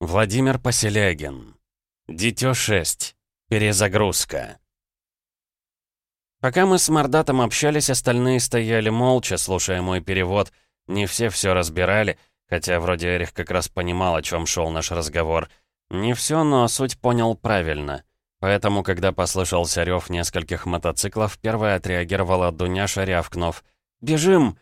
Владимир Поселягин. Дитё 6. Перезагрузка. Пока мы с Мордатом общались, остальные стояли молча, слушая мой перевод. Не все все разбирали, хотя вроде Эрих как раз понимал, о чем шел наш разговор. Не все, но суть понял правильно. Поэтому, когда послышался рев нескольких мотоциклов, первая отреагировала Дуняша, рявкнув. «Бежим!»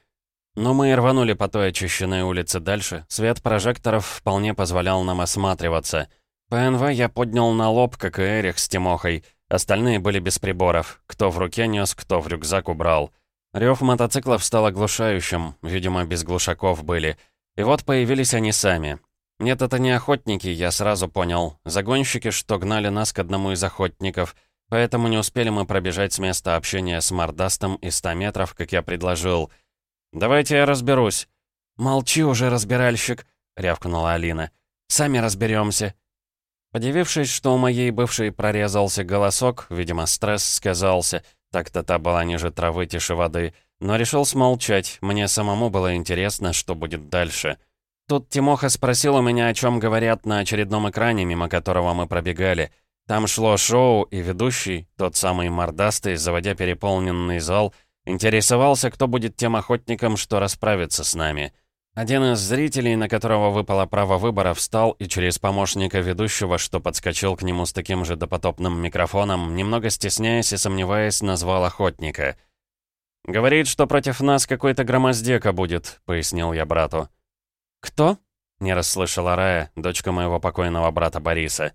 Но мы и рванули по той очищенной улице дальше. Свет прожекторов вполне позволял нам осматриваться. ПНВ я поднял на лоб, как и Эрих с Тимохой. Остальные были без приборов. Кто в руке нес, кто в рюкзак убрал. Рев мотоциклов стал оглушающим, видимо, без глушаков были. И вот появились они сами. Нет, это не охотники, я сразу понял. Загонщики, что гнали нас к одному из охотников. Поэтому не успели мы пробежать с места общения с Мордастом и 100 метров, как я предложил — «Давайте я разберусь». «Молчи уже, разбиральщик», — рявкнула Алина. «Сами разберемся. Подивившись, что у моей бывшей прорезался голосок, видимо, стресс сказался, так-то та была ниже травы, тише воды, но решил смолчать, мне самому было интересно, что будет дальше. Тут Тимоха спросил у меня, о чем говорят на очередном экране, мимо которого мы пробегали. Там шло шоу, и ведущий, тот самый мордастый, заводя переполненный зал, Интересовался, кто будет тем охотником, что расправится с нами. Один из зрителей, на которого выпало право выбора, встал и через помощника ведущего, что подскочил к нему с таким же допотопным микрофоном, немного стесняясь и сомневаясь, назвал охотника. «Говорит, что против нас какой-то громоздека будет», — пояснил я брату. «Кто?» — не расслышала Рая, дочка моего покойного брата Бориса.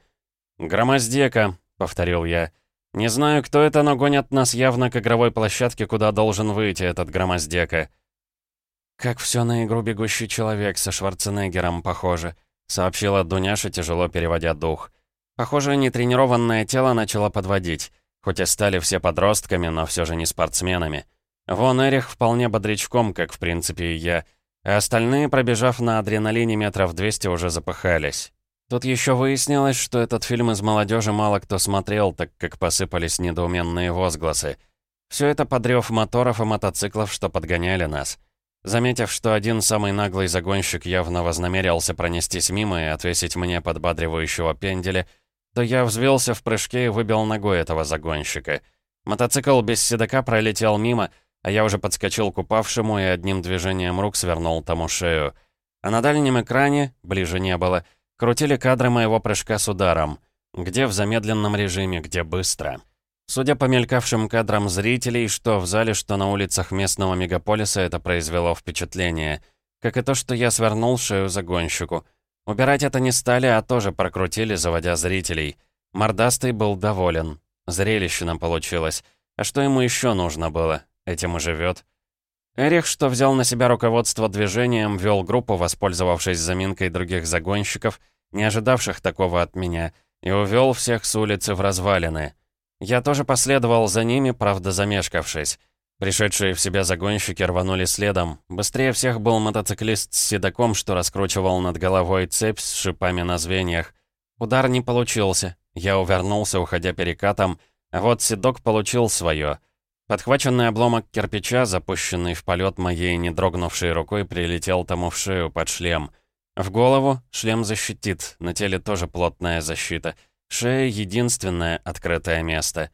«Громоздека», — повторил я. «Не знаю, кто это, но гонят нас явно к игровой площадке, куда должен выйти этот громоздека». «Как все на игру «Бегущий человек» со Шварценеггером похоже», — сообщила Дуняша, тяжело переводя дух. Похоже, нетренированное тело начало подводить. Хоть и стали все подростками, но все же не спортсменами. Вон Эрих вполне бодрячком, как в принципе и я, а остальные, пробежав на адреналине метров 200, уже запыхались. Тут еще выяснилось, что этот фильм из молодежи мало кто смотрел, так как посыпались недоуменные возгласы. Все это подрев моторов и мотоциклов, что подгоняли нас. Заметив, что один самый наглый загонщик явно вознамерился пронестись мимо и отвесить мне подбадривающего пенделя, то я взвелся в прыжке и выбил ногой этого загонщика. Мотоцикл без седока пролетел мимо, а я уже подскочил к упавшему и одним движением рук свернул тому шею. А на дальнем экране, ближе не было, — Крутили кадры моего прыжка с ударом. Где в замедленном режиме, где быстро. Судя по мелькавшим кадрам зрителей, что в зале, что на улицах местного мегаполиса, это произвело впечатление. Как и то, что я свернул шею загонщику. Убирать это не стали, а тоже прокрутили, заводя зрителей. Мордастый был доволен. Зрелище нам получилось. А что ему еще нужно было? Этим и живет. Эрих, что взял на себя руководство движением, вел группу, воспользовавшись заминкой других загонщиков, не ожидавших такого от меня, и увел всех с улицы в развалины. Я тоже последовал за ними, правда замешкавшись. Пришедшие в себя загонщики рванули следом. Быстрее всех был мотоциклист с седаком, что раскручивал над головой цепь с шипами на звеньях. Удар не получился. Я увернулся, уходя перекатом, а вот седок получил свое — Подхваченный обломок кирпича, запущенный в полет моей не дрогнувшей рукой, прилетел тому в шею под шлем. В голову шлем защитит, на теле тоже плотная защита. Шея — единственное открытое место.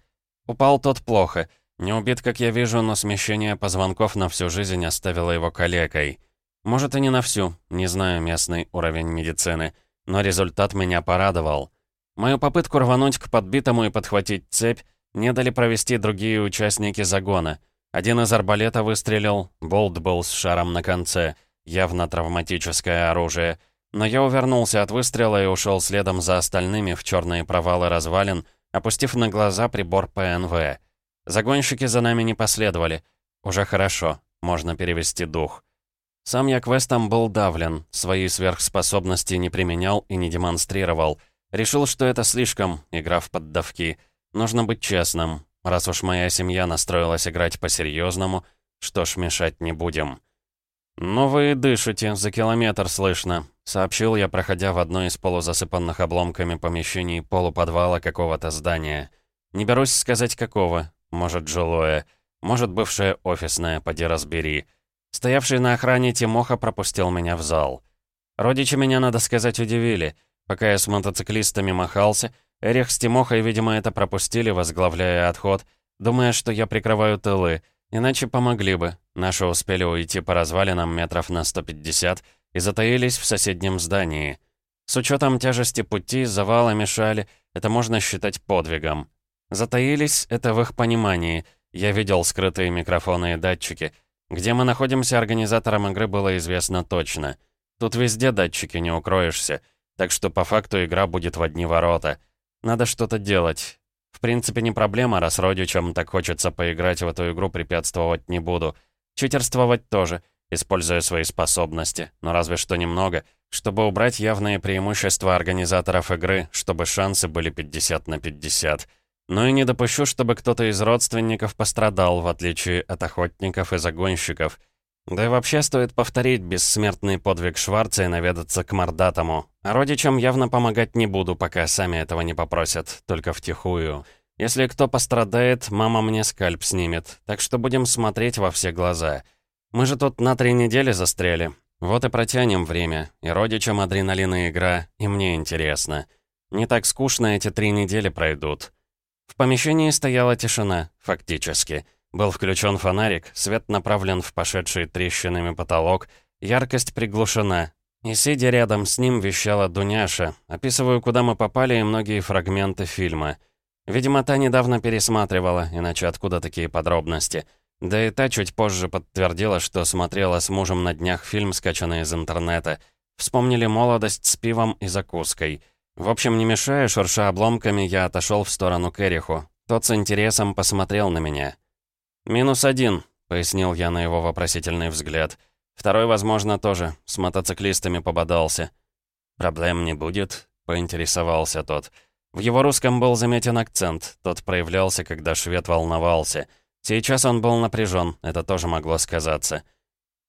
Упал тот плохо. Не убит, как я вижу, но смещение позвонков на всю жизнь оставило его калекой. Может, и не на всю, не знаю местный уровень медицины, но результат меня порадовал. Мою попытку рвануть к подбитому и подхватить цепь не дали провести другие участники загона. Один из арбалета выстрелил, болт был с шаром на конце, явно травматическое оружие. Но я увернулся от выстрела и ушел следом за остальными в черные провалы развалин, опустив на глаза прибор ПНВ. Загонщики за нами не последовали. Уже хорошо, можно перевести дух. Сам я квестом был давлен, свои сверхспособности не применял и не демонстрировал. Решил, что это слишком, игра в поддавки — Нужно быть честным. Раз уж моя семья настроилась играть по-серьезному, что ж, мешать не будем. «Ну вы дышите, за километр слышно», — сообщил я, проходя в одно из полузасыпанных обломками помещений полуподвала какого-то здания. Не берусь сказать какого. Может, жилое. Может, бывшее офисное, поди разбери. Стоявший на охране Тимоха пропустил меня в зал. Родичи меня, надо сказать, удивили. Пока я с мотоциклистами махался, Эрих с Тимохой, видимо, это пропустили, возглавляя отход, думая, что я прикрываю тылы, иначе помогли бы. Наши успели уйти по развалинам метров на 150 и затаились в соседнем здании. С учетом тяжести пути, завала мешали, это можно считать подвигом. Затаились — это в их понимании. Я видел скрытые микрофоны и датчики. Где мы находимся, организаторам игры было известно точно. Тут везде датчики, не укроешься. Так что по факту игра будет в одни ворота. Надо что-то делать. В принципе, не проблема, раз родичам так хочется поиграть в эту игру, препятствовать не буду. Читерствовать тоже, используя свои способности, но разве что немного, чтобы убрать явные преимущества организаторов игры, чтобы шансы были 50 на 50. Но и не допущу, чтобы кто-то из родственников пострадал, в отличие от охотников и загонщиков. Да и вообще стоит повторить бессмертный подвиг Шварца и наведаться к мордатому. А родичам явно помогать не буду, пока сами этого не попросят, только втихую. Если кто пострадает, мама мне скальп снимет, так что будем смотреть во все глаза. Мы же тут на три недели застряли. Вот и протянем время, и родичам адреналин и игра, и мне интересно. Не так скучно эти три недели пройдут. В помещении стояла тишина, фактически. Был включен фонарик, свет направлен в пошедший трещинами потолок, яркость приглушена. И сидя рядом с ним, вещала Дуняша. Описываю, куда мы попали и многие фрагменты фильма. Видимо, та недавно пересматривала, иначе откуда такие подробности. Да и та чуть позже подтвердила, что смотрела с мужем на днях фильм, скачанный из интернета. Вспомнили молодость с пивом и закуской — в общем, не мешая, шурша обломками, я отошел в сторону к Эриху. Тот с интересом посмотрел на меня. «Минус один», — пояснил я на его вопросительный взгляд. «Второй, возможно, тоже. С мотоциклистами пободался». «Проблем не будет», — поинтересовался тот. В его русском был заметен акцент. Тот проявлялся, когда швед волновался. Сейчас он был напряжен, это тоже могло сказаться.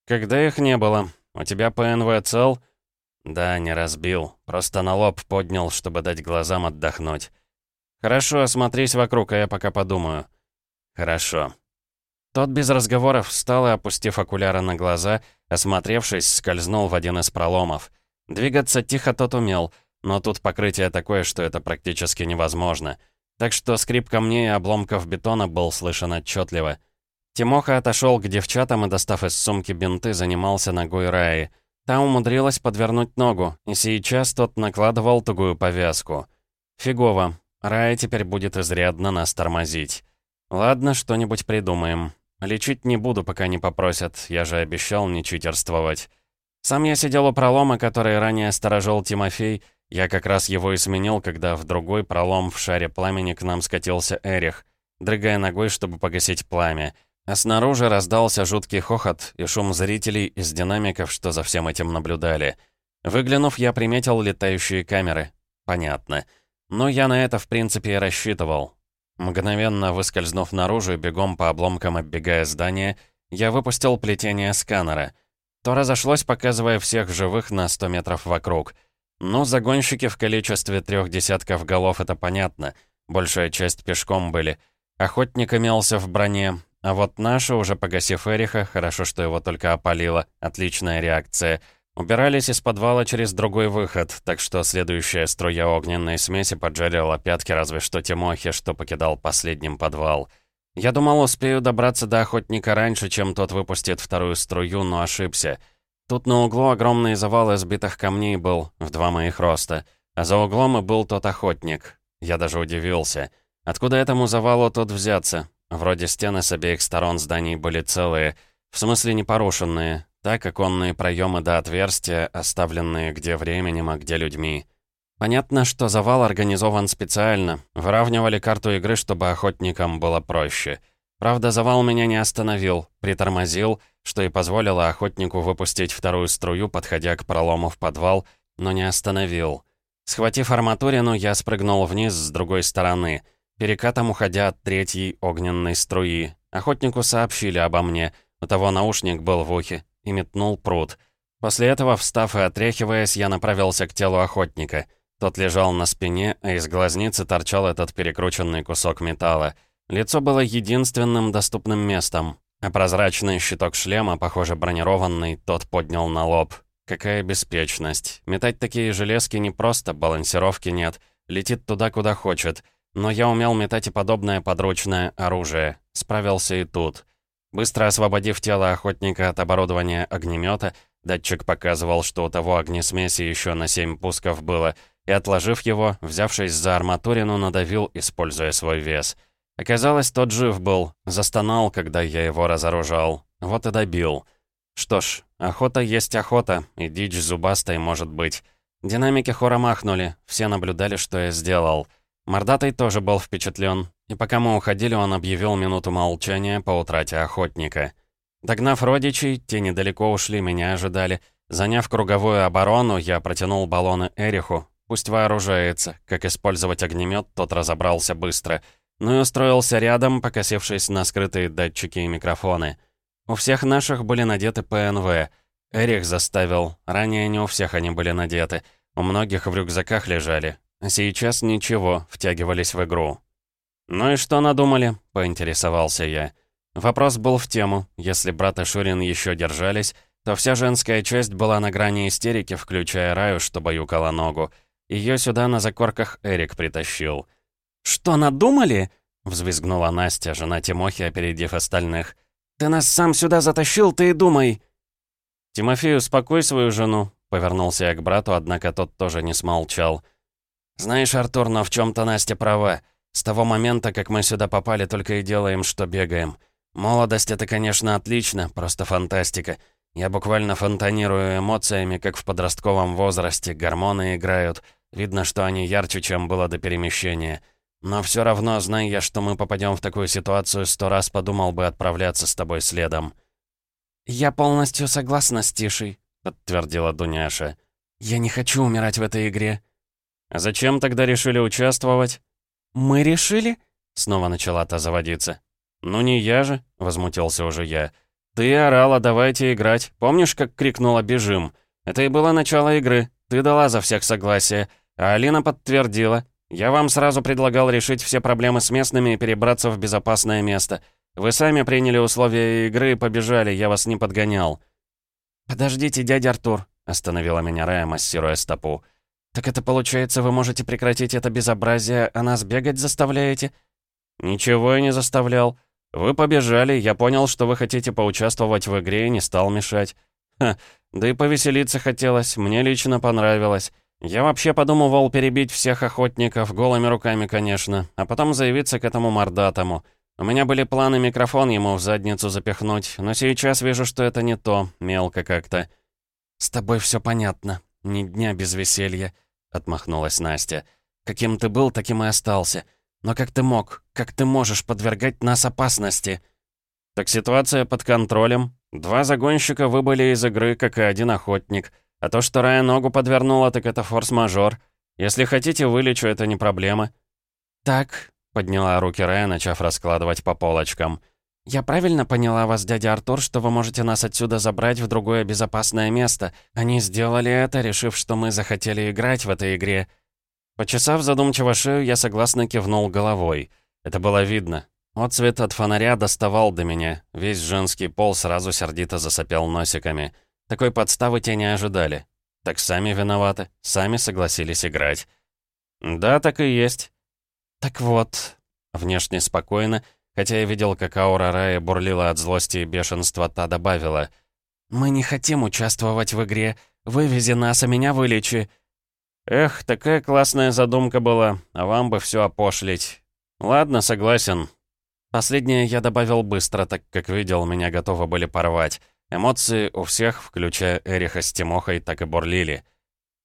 «Когда их не было? У тебя ПНВ цел?» «Да, не разбил. Просто на лоб поднял, чтобы дать глазам отдохнуть». «Хорошо, осмотрись вокруг, а я пока подумаю». «Хорошо». Тот без разговоров встал и, опустив окуляры на глаза, осмотревшись, скользнул в один из проломов. Двигаться тихо тот умел, но тут покрытие такое, что это практически невозможно. Так что скрип камней и обломков бетона был слышен отчетливо. Тимоха отошел к девчатам и, достав из сумки бинты, занимался ногой Раи — Та умудрилась подвернуть ногу, и сейчас тот накладывал тугую повязку. Фигово. Рая теперь будет изрядно нас тормозить. Ладно, что-нибудь придумаем. Лечить не буду, пока не попросят, я же обещал не читерствовать. Сам я сидел у пролома, который ранее сторожил Тимофей, я как раз его и сменил, когда в другой пролом в шаре пламени к нам скатился Эрих, дрыгая ногой, чтобы погасить пламя. А снаружи раздался жуткий хохот и шум зрителей из динамиков, что за всем этим наблюдали. Выглянув, я приметил летающие камеры. Понятно. Но я на это, в принципе, и рассчитывал. Мгновенно выскользнув наружу и бегом по обломкам оббегая здание, я выпустил плетение сканера. То разошлось, показывая всех живых на 100 метров вокруг. Ну, загонщики в количестве трех десятков голов — это понятно. Большая часть пешком были. Охотник имелся в броне, а вот наши, уже погасив Эриха, хорошо, что его только опалило, отличная реакция, убирались из подвала через другой выход, так что следующая струя огненной смеси поджарила пятки разве что Тимохе, что покидал последним подвал. Я думал, успею добраться до охотника раньше, чем тот выпустит вторую струю, но ошибся. Тут на углу огромный завал избитых камней был, в два моих роста, а за углом и был тот охотник. Я даже удивился. Откуда этому завалу тут взяться? Вроде стены с обеих сторон зданий были целые, в смысле не порушенные, так оконные проемы до отверстия, оставленные где временем, а где людьми. Понятно, что завал организован специально. Выравнивали карту игры, чтобы охотникам было проще. Правда, завал меня не остановил, притормозил, что и позволило охотнику выпустить вторую струю, подходя к пролому в подвал, но не остановил. Схватив арматурину, я спрыгнул вниз с другой стороны — Перекатом уходя от третьей огненной струи. Охотнику сообщили обо мне. У того наушник был в ухе. И метнул пруд. После этого, встав и отряхиваясь, я направился к телу охотника. Тот лежал на спине, а из глазницы торчал этот перекрученный кусок металла. Лицо было единственным доступным местом, а прозрачный щиток шлема, похоже бронированный, тот поднял на лоб. какая беспечность. Метать такие железки не просто, балансировки нет. Летит туда, куда хочет. Но я умел метать и подобное подручное оружие. Справился и тут. Быстро освободив тело охотника от оборудования огнемета, датчик показывал, что у того огнесмеси еще на 7 пусков было, и, отложив его, взявшись за арматурину, надавил, используя свой вес. Оказалось, тот жив был, застонал, когда я его разоружал. Вот и добил. Что ж, охота есть охота, и дичь зубастой может быть. Динамики хора махнули, все наблюдали, что я сделал. Мордатый тоже был впечатлен, и пока мы уходили, он объявил минуту молчания по утрате охотника. Догнав родичей, те недалеко ушли, меня ожидали. Заняв круговую оборону, я протянул баллоны Эриху. Пусть вооружается. Как использовать огнемет, тот разобрался быстро. Ну и устроился рядом, покосившись на скрытые датчики и микрофоны. У всех наших были надеты ПНВ. Эрих заставил. Ранее не у всех они были надеты. У многих в рюкзаках лежали. Сейчас ничего, втягивались в игру. «Ну и что надумали?» — поинтересовался я. Вопрос был в тему. Если брат и Шурин еще держались, то вся женская часть была на грани истерики, включая Раю, что баюкала ногу. Ее сюда на закорках Эрик притащил. «Что надумали?» — взвизгнула Настя, жена Тимохи, опередив остальных. «Ты нас сам сюда затащил, ты и думай!» «Тимофей, успокой свою жену», — повернулся я к брату, однако тот тоже не смолчал. «Знаешь, Артур, но в чем то Настя права. С того момента, как мы сюда попали, только и делаем, что бегаем. Молодость — это, конечно, отлично, просто фантастика. Я буквально фонтанирую эмоциями, как в подростковом возрасте. Гормоны играют. Видно, что они ярче, чем было до перемещения. Но все равно, зная я, что мы попадем в такую ситуацию, сто раз подумал бы отправляться с тобой следом. «Я полностью согласна с Тишей», — подтвердила Дуняша. «Я не хочу умирать в этой игре». «А зачем тогда решили участвовать?» «Мы решили?» — снова начала та заводиться. «Ну не я же», — возмутился уже я. «Ты орала, давайте играть. Помнишь, как крикнула «бежим»? Это и было начало игры. Ты дала за всех согласие. А Алина подтвердила. Я вам сразу предлагал решить все проблемы с местными и перебраться в безопасное место. Вы сами приняли условия игры и побежали, я вас не подгонял». «Подождите, дядя Артур», — остановила меня Рая, массируя стопу. «Так это получается, вы можете прекратить это безобразие, а нас бегать заставляете?» «Ничего я не заставлял. Вы побежали, я понял, что вы хотите поучаствовать в игре и не стал мешать. Ха, да и повеселиться хотелось, мне лично понравилось. Я вообще подумывал перебить всех охотников, голыми руками, конечно, а потом заявиться к этому мордатому. У меня были планы микрофон ему в задницу запихнуть, но сейчас вижу, что это не то, мелко как-то. «С тобой все понятно. Ни дня без веселья», — отмахнулась Настя. «Каким ты был, таким и остался. Но как ты мог? Как ты можешь подвергать нас опасности?» «Так ситуация под контролем. Два загонщика выбыли из игры, как и один охотник. А то, что Рая ногу подвернула, так это форс-мажор. Если хотите, вылечу, это не проблема». «Так», — подняла руки Рая, начав раскладывать по полочкам. «Я правильно поняла вас, дядя Артур, что вы можете нас отсюда забрать в другое безопасное место? Они сделали это, решив, что мы захотели играть в этой игре». Почесав задумчиво шею, я согласно кивнул головой. Это было видно. Отцвет от фонаря доставал до меня. Весь женский пол сразу сердито засопел носиками. Такой подставы те не ожидали. Так сами виноваты, сами согласились играть. «Да, так и есть». «Так вот», — внешне спокойно, — Хотя я видел, как аура Рая бурлила от злости и бешенства, та добавила. «Мы не хотим участвовать в игре. Вывези нас, а меня вылечи». «Эх, такая классная задумка была, а вам бы все опошлить. Ладно, согласен». Последнее я добавил быстро, так как видел, меня готовы были порвать. Эмоции у всех, включая Эриха с Тимохой, так и бурлили.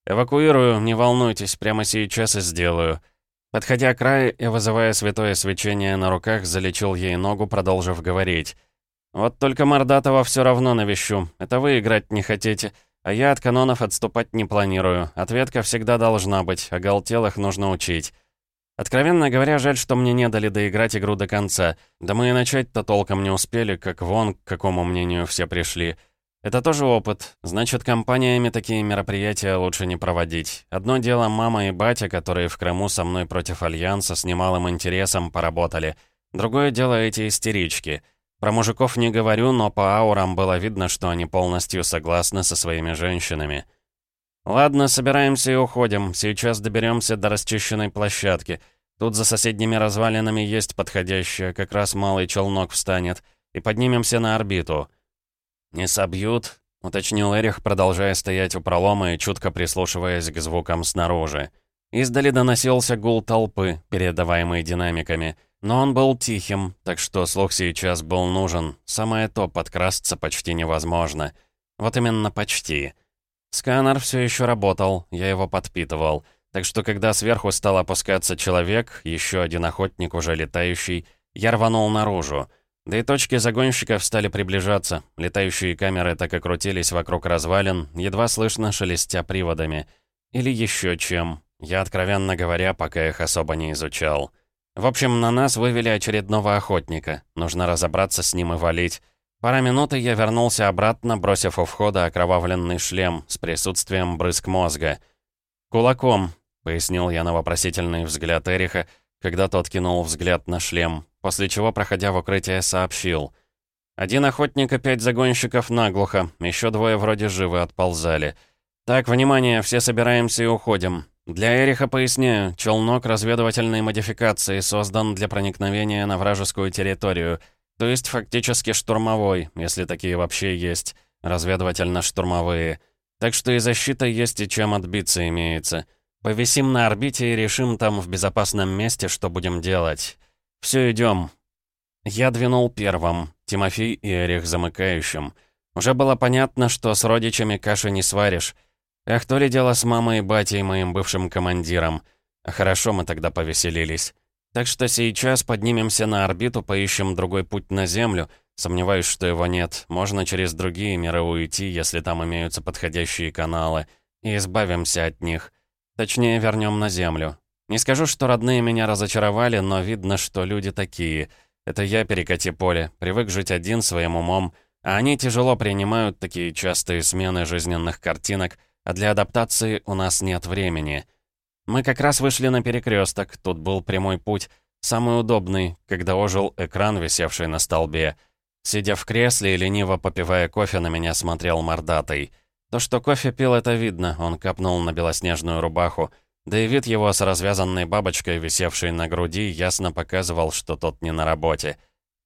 «Эвакуирую, не волнуйтесь, прямо сейчас и сделаю». Подходя к краю и вызывая святое свечение на руках, залечил ей ногу, продолжив говорить. «Вот только Мордатова все равно навещу. Это вы играть не хотите. А я от канонов отступать не планирую. Ответка всегда должна быть, а галтелых нужно учить. Откровенно говоря, жаль, что мне не дали доиграть игру до конца. Да мы и начать-то толком не успели, как вон, к какому мнению все пришли». Это тоже опыт. Значит, компаниями такие мероприятия лучше не проводить. Одно дело мама и батя, которые в Крыму со мной против Альянса с немалым интересом поработали. Другое дело эти истерички. Про мужиков не говорю, но по аурам было видно, что они полностью согласны со своими женщинами. «Ладно, собираемся и уходим. Сейчас доберемся до расчищенной площадки. Тут за соседними развалинами есть подходящее, как раз малый челнок встанет, и поднимемся на орбиту». «Не собьют?» — уточнил Эрих, продолжая стоять у пролома и чутко прислушиваясь к звукам снаружи. Издали доносился гул толпы, передаваемый динамиками, но он был тихим, так что слух сейчас был нужен. Самое то, подкрасться почти невозможно. Вот именно почти. Сканер все еще работал, я его подпитывал. Так что когда сверху стал опускаться человек, еще один охотник уже летающий, я рванул наружу. Да и точки загонщиков стали приближаться. Летающие камеры так и крутились вокруг развалин, едва слышно шелестя приводами. Или еще чем. Я, откровенно говоря, пока их особо не изучал. В общем, на нас вывели очередного охотника. Нужно разобраться с ним и валить. Пара минут, и я вернулся обратно, бросив у входа окровавленный шлем с присутствием брызг мозга. «Кулаком», — пояснил я на вопросительный взгляд Эриха, когда тот кинул взгляд на шлем, после чего, проходя в укрытие, сообщил. «Один охотник и пять загонщиков наглухо, еще двое вроде живы отползали. Так, внимание, все собираемся и уходим. Для Эриха поясняю, челнок разведывательной модификации создан для проникновения на вражескую территорию, то есть фактически штурмовой, если такие вообще есть, разведывательно-штурмовые. Так что и защита есть, и чем отбиться имеется. Повисим на орбите и решим там в безопасном месте, что будем делать. Все, идем. Я двинул первым, Тимофей и Эрих замыкающим. Уже было понятно, что с родичами каши не сваришь. Ах, то ли дело с мамой и батей, моим бывшим командиром. Хорошо мы тогда повеселились. Так что сейчас поднимемся на орбиту, поищем другой путь на Землю. Сомневаюсь, что его нет. Можно через другие миры уйти, если там имеются подходящие каналы. И избавимся от них. Точнее, вернем на Землю. Не скажу, что родные меня разочаровали, но видно, что люди такие. Это я, перекати поле, привык жить один своим умом, а они тяжело принимают такие частые смены жизненных картинок — а для адаптации у нас нет времени. Мы как раз вышли на перекресток, тут был прямой путь, самый удобный, когда ожил экран, висевший на столбе. Сидя в кресле и лениво попивая кофе, на меня смотрел мордатый. То, что кофе пил, это видно, он капнул на белоснежную рубаху, да и вид его с развязанной бабочкой, висевшей на груди, ясно показывал, что тот не на работе.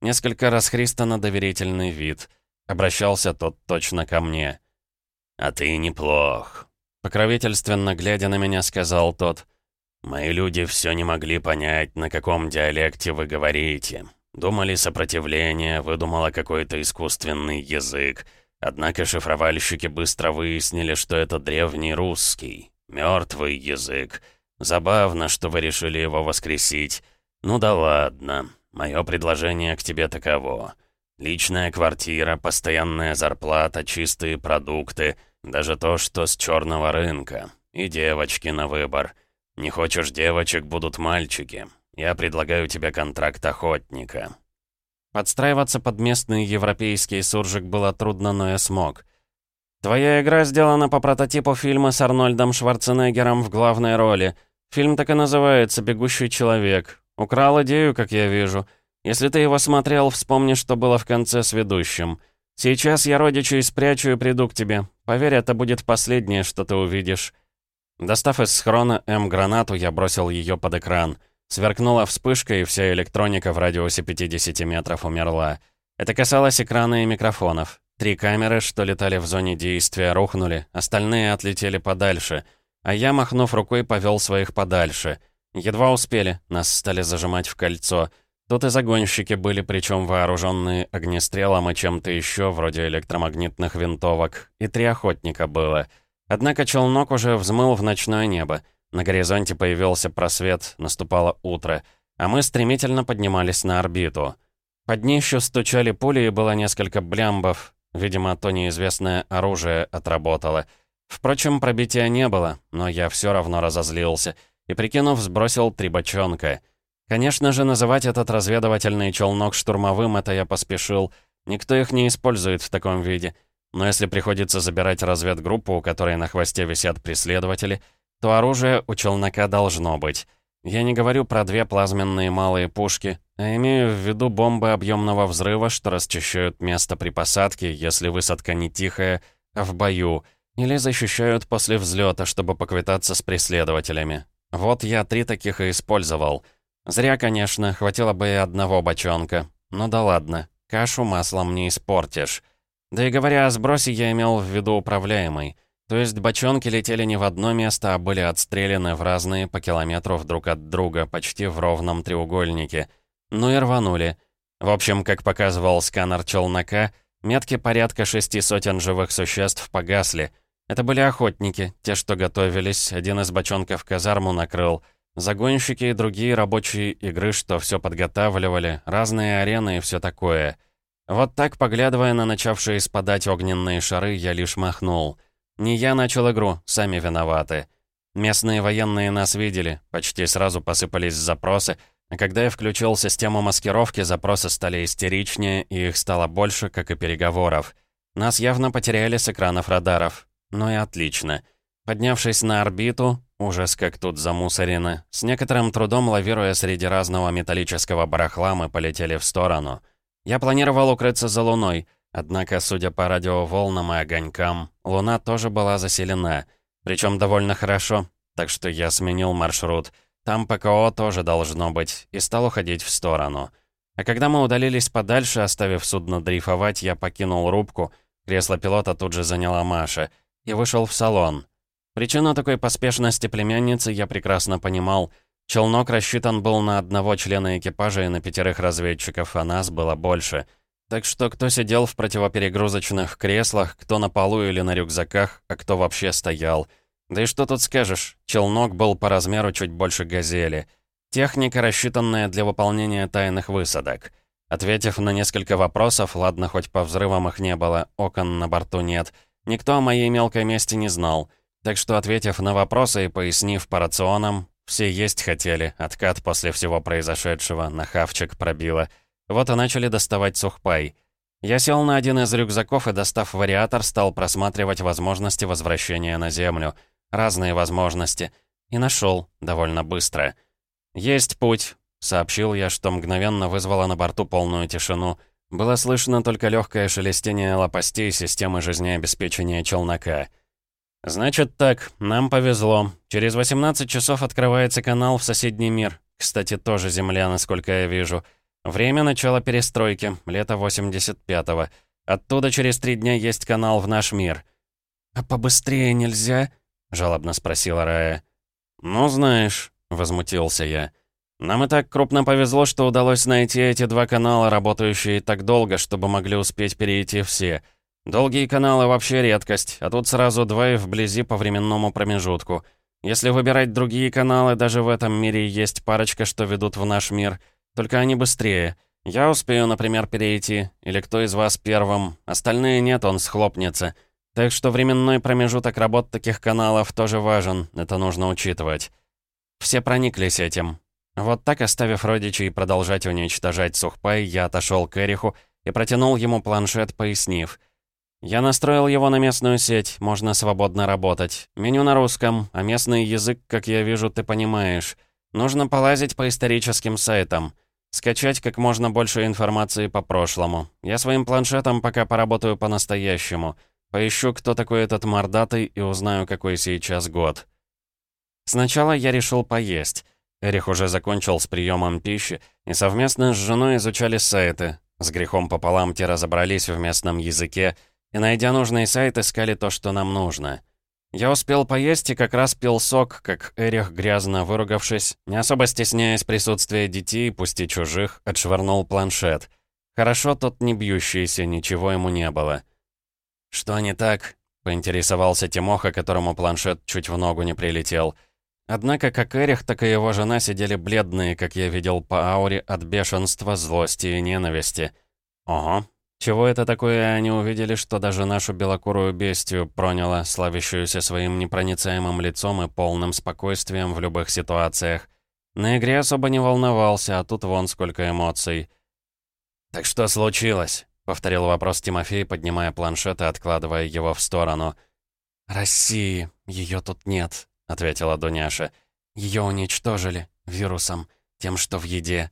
Несколько расхристанно доверительный вид. Обращался тот точно ко мне. «А ты неплох», — покровительственно глядя на меня, сказал тот. «Мои люди все не могли понять, на каком диалекте вы говорите. Думали сопротивление, выдумала какой-то искусственный язык. Однако шифровальщики быстро выяснили, что это древний русский, мертвый язык. Забавно, что вы решили его воскресить. Ну да ладно, мое предложение к тебе таково. Личная квартира, постоянная зарплата, чистые продукты, даже то, что с черного рынка. И девочки на выбор. Не хочешь девочек, будут мальчики. Я предлагаю тебе контракт охотника». Подстраиваться под местный европейский суржик было трудно, но я смог. «Твоя игра сделана по прототипу фильма с Арнольдом Шварценеггером в главной роли. Фильм так и называется «Бегущий человек». Украл идею, как я вижу. Если ты его смотрел, вспомни, что было в конце с ведущим. Сейчас я родичей спрячу и приду к тебе. Поверь, это будет последнее, что ты увидишь». Достав из схрона М-гранату, я бросил ее под экран. Сверкнула вспышка, и вся электроника в радиусе 50 метров умерла. Это касалось экрана и микрофонов. Три камеры, что летали в зоне действия, рухнули, остальные отлетели подальше. А я, махнув рукой, повел своих подальше. Едва успели, нас стали зажимать в кольцо — Тут и загонщики были, причем вооруженные огнестрелом и чем-то еще, вроде электромагнитных винтовок, и три охотника было. Однако челнок уже взмыл в ночное небо. На горизонте появился просвет, наступало утро, а мы стремительно поднимались на орбиту. Под днищу стучали пули и было несколько блямбов. Видимо, то неизвестное оружие отработало. Впрочем, пробития не было, но я все равно разозлился и, прикинув, сбросил три бочонка — Конечно же, называть этот разведывательный челнок штурмовым, это я поспешил. Никто их не использует в таком виде. Но если приходится забирать разведгруппу, у которой на хвосте висят преследователи, то оружие у челнока должно быть. Я не говорю про две плазменные малые пушки, а имею в виду бомбы объемного взрыва, что расчищают место при посадке, если высадка не тихая, а в бою, или защищают после взлета, чтобы поквитаться с преследователями. Вот я три таких и использовал. Зря, конечно, хватило бы и одного бочонка. Ну да ладно, кашу маслом не испортишь. Да и говоря о сбросе, я имел в виду управляемый. То есть бочонки летели не в одно место, а были отстреляны в разные по километру друг от друга, почти в ровном треугольнике. Ну и рванули. В общем, как показывал сканер челнока, метки порядка шести сотен живых существ погасли. Это были охотники, те, что готовились, один из бочонков казарму накрыл. Загонщики и другие рабочие игры, что все подготавливали, разные арены и все такое. Вот так, поглядывая на начавшие спадать огненные шары, я лишь махнул. Не я начал игру, сами виноваты. Местные военные нас видели, почти сразу посыпались запросы, а когда я включил систему маскировки, запросы стали истеричнее, и их стало больше, как и переговоров. Нас явно потеряли с экранов радаров. Ну и отлично. Поднявшись на орбиту, ужас как тут замусорено, с некоторым трудом лавируя среди разного металлического барахла, мы полетели в сторону. Я планировал укрыться за Луной, Однако, судя по радиоволнам и огонькам, Луна тоже была заселена. Причем довольно хорошо, так что я сменил маршрут. Там ПКО тоже должно быть, и стал уходить в сторону. А когда мы удалились подальше, оставив судно дрейфовать, я покинул рубку, кресло пилота тут же заняла Маша, и вышел в салон. Причину такой поспешности племянницы я прекрасно понимал. Челнок рассчитан был на одного члена экипажа и на пятерых разведчиков, а нас было больше — так что кто сидел в противоперегрузочных креслах, кто на полу или на рюкзаках, а кто вообще стоял. Да и что тут скажешь, челнок был по размеру чуть больше «Газели». Техника, рассчитанная для выполнения тайных высадок. Ответив на несколько вопросов, ладно, хоть по взрывам их не было, окон на борту нет, никто о моей мелкой мести не знал. Так что, ответив на вопросы и пояснив по рационам, все есть хотели, откат после всего произошедшего, на хавчик пробило — вот и начали доставать сухпай. Я сел на один из рюкзаков и, достав вариатор, стал просматривать возможности возвращения на Землю. Разные возможности. И нашел довольно быстро. «Есть путь», — сообщил я, что мгновенно вызвало на борту полную тишину. Было слышно только легкое шелестение лопастей системы жизнеобеспечения челнока. «Значит так, нам повезло. Через 18 часов открывается канал в соседний мир. Кстати, тоже Земля, насколько я вижу». Время начала перестройки, лето 85-го. Оттуда через три дня есть канал в наш мир. «А побыстрее нельзя?» — жалобно спросила Рая. «Ну, знаешь», — возмутился я. «Нам и так крупно повезло, что удалось найти эти два канала, работающие так долго, чтобы могли успеть перейти все. Долгие каналы вообще редкость, а тут сразу два и вблизи по временному промежутку. Если выбирать другие каналы, даже в этом мире есть парочка, что ведут в наш мир — только они быстрее. Я успею, например, перейти, или кто из вас первым. Остальные нет, он схлопнется. Так что временной промежуток работ таких каналов тоже важен, это нужно учитывать. Все прониклись этим. Вот так, оставив родичей продолжать уничтожать сухпай, я отошел к Эриху и протянул ему планшет, пояснив. «Я настроил его на местную сеть, можно свободно работать. Меню на русском, а местный язык, как я вижу, ты понимаешь. Нужно полазить по историческим сайтам». Скачать как можно больше информации по прошлому. Я своим планшетом пока поработаю по-настоящему. Поищу, кто такой этот мордатый, и узнаю, какой сейчас год. Сначала я решил поесть. Эрих уже закончил с приемом пищи, и совместно с женой изучали сайты. С грехом пополам те разобрались в местном языке, и, найдя нужный сайт, искали то, что нам нужно. Я успел поесть и как раз пил сок, как Эрих, грязно выругавшись, не особо стесняясь присутствия детей, пусть и чужих, отшвырнул планшет. Хорошо тот не бьющийся, ничего ему не было. «Что не так?» — поинтересовался Тимоха, которому планшет чуть в ногу не прилетел. Однако как Эрих, так и его жена сидели бледные, как я видел по ауре, от бешенства, злости и ненависти. «Ого, чего это такое они увидели, что даже нашу белокурую бестию проняло, славящуюся своим непроницаемым лицом и полным спокойствием в любых ситуациях? На игре особо не волновался, а тут вон сколько эмоций. «Так что случилось?» — повторил вопрос Тимофей, поднимая планшет и откладывая его в сторону. «России, ее тут нет», — ответила Дуняша. Ее уничтожили. вирусом, тем, что в еде».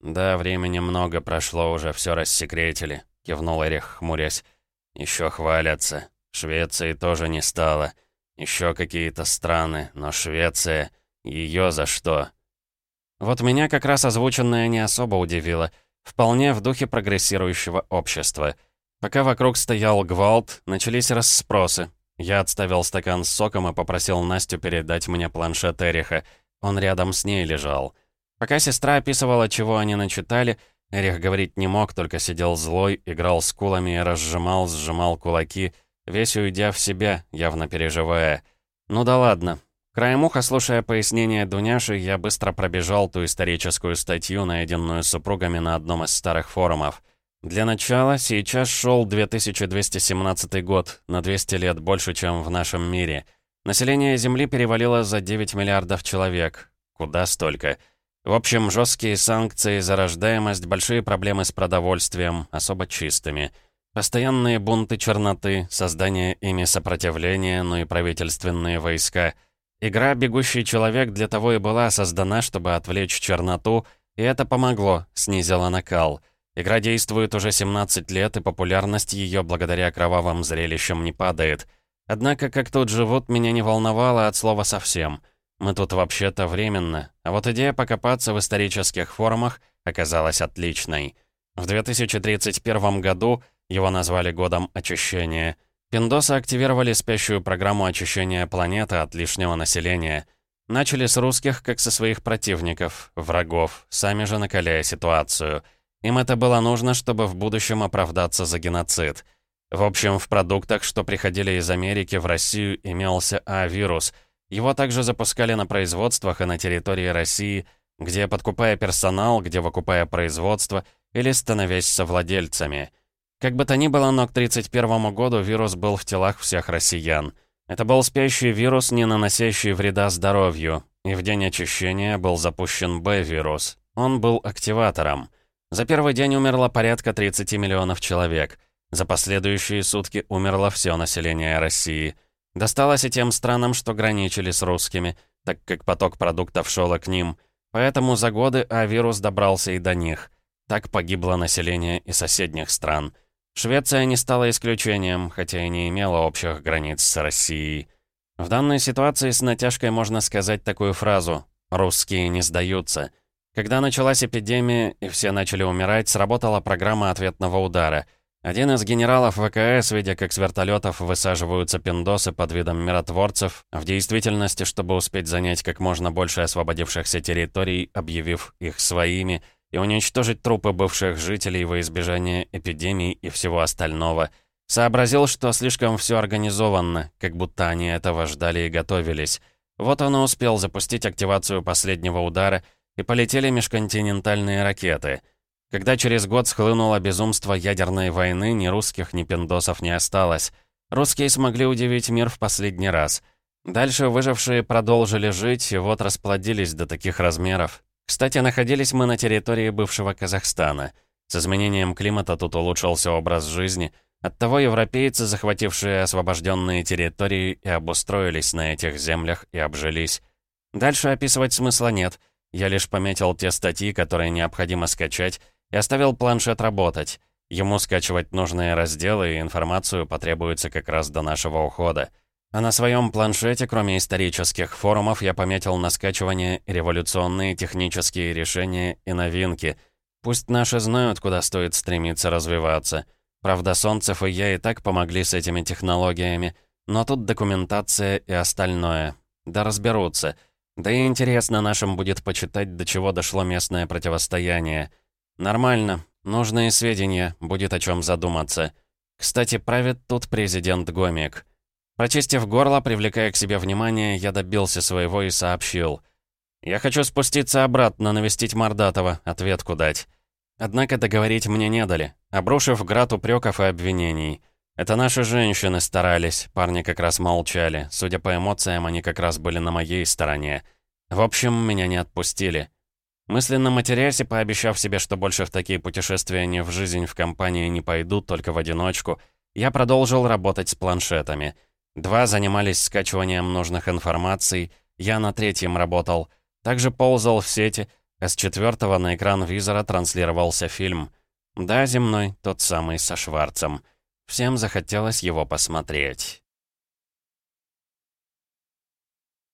«Да, времени много прошло, уже все рассекретили», — кивнул Эрих, хмурясь. Еще хвалятся. Швеции тоже не стало. Еще какие-то страны, но Швеция... Ее за что?» Вот меня как раз озвученное не особо удивило. Вполне в духе прогрессирующего общества. Пока вокруг стоял гвалт, начались расспросы. Я отставил стакан с соком и попросил Настю передать мне планшет Эриха. Он рядом с ней лежал. Пока сестра описывала, чего они начитали, Эрих говорить не мог, только сидел злой, играл с кулами и разжимал, сжимал кулаки, весь уйдя в себя, явно переживая. Ну да ладно. Краем уха, слушая пояснения Дуняши, я быстро пробежал ту историческую статью, найденную супругами на одном из старых форумов. Для начала, сейчас шел 2217 год, на 200 лет больше, чем в нашем мире. Население Земли перевалило за 9 миллиардов человек. Куда столько? В общем, жесткие санкции за рождаемость, большие проблемы с продовольствием, особо чистыми. Постоянные бунты черноты, создание ими сопротивления, ну и правительственные войска. Игра «Бегущий человек» для того и была создана, чтобы отвлечь черноту, и это помогло, снизило накал. Игра действует уже 17 лет, и популярность ее благодаря кровавым зрелищам не падает. Однако, как тут живут, меня не волновало от слова совсем. Мы тут вообще-то временно, а вот идея покопаться в исторических форумах оказалась отличной. В 2031 году его назвали годом очищения. Пиндосы активировали спящую программу очищения планеты от лишнего населения. Начали с русских, как со своих противников, врагов, сами же накаляя ситуацию. Им это было нужно, чтобы в будущем оправдаться за геноцид. В общем, в продуктах, что приходили из Америки в Россию, имелся А-вирус — его также запускали на производствах и на территории России, где подкупая персонал, где выкупая производство или становясь совладельцами. Как бы то ни было, но к 1931 году вирус был в телах всех россиян. Это был спящий вирус, не наносящий вреда здоровью, и в день очищения был запущен Б-вирус. Он был активатором. За первый день умерло порядка 30 миллионов человек. За последующие сутки умерло все население России – Досталось и тем странам, что граничили с русскими, так как поток продуктов шел к ним. Поэтому за годы А-вирус добрался и до них. Так погибло население и соседних стран. Швеция не стала исключением, хотя и не имела общих границ с Россией. В данной ситуации с натяжкой можно сказать такую фразу «русские не сдаются». Когда началась эпидемия и все начали умирать, сработала программа ответного удара — один из генералов ВКС, видя, как с вертолетов высаживаются пиндосы под видом миротворцев, в действительности, чтобы успеть занять как можно больше освободившихся территорий, объявив их своими, и уничтожить трупы бывших жителей во избежание эпидемий и всего остального, сообразил, что слишком все организованно, как будто они этого ждали и готовились. Вот он и успел запустить активацию последнего удара, и полетели межконтинентальные ракеты — когда через год схлынуло безумство ядерной войны, ни русских, ни пиндосов не осталось. Русские смогли удивить мир в последний раз. Дальше выжившие продолжили жить, и вот расплодились до таких размеров. Кстати, находились мы на территории бывшего Казахстана. С изменением климата тут улучшился образ жизни. Оттого европейцы, захватившие освобожденные территории, и обустроились на этих землях и обжились. Дальше описывать смысла нет. Я лишь пометил те статьи, которые необходимо скачать, и оставил планшет работать. Ему скачивать нужные разделы и информацию потребуется как раз до нашего ухода. А на своем планшете, кроме исторических форумов, я пометил на скачивание революционные технические решения и новинки. Пусть наши знают, куда стоит стремиться развиваться. Правда, Солнцев и я и так помогли с этими технологиями, но тут документация и остальное. Да разберутся. Да и интересно нашим будет почитать, до чего дошло местное противостояние. «Нормально. Нужные сведения. Будет о чем задуматься. Кстати, правит тут президент Гомик». Прочистив горло, привлекая к себе внимание, я добился своего и сообщил. «Я хочу спуститься обратно, навестить Мордатова, ответку дать». Однако договорить мне не дали, обрушив град упреков и обвинений. Это наши женщины старались, парни как раз молчали. Судя по эмоциям, они как раз были на моей стороне. В общем, меня не отпустили. Мысленно матерясь и пообещав себе, что больше в такие путешествия ни в жизнь в компании не пойду, только в одиночку, я продолжил работать с планшетами. Два занимались скачиванием нужных информаций, я на третьем работал. Также ползал в сети, а с четвертого на экран визора транслировался фильм. Да, земной, тот самый со Шварцем. Всем захотелось его посмотреть.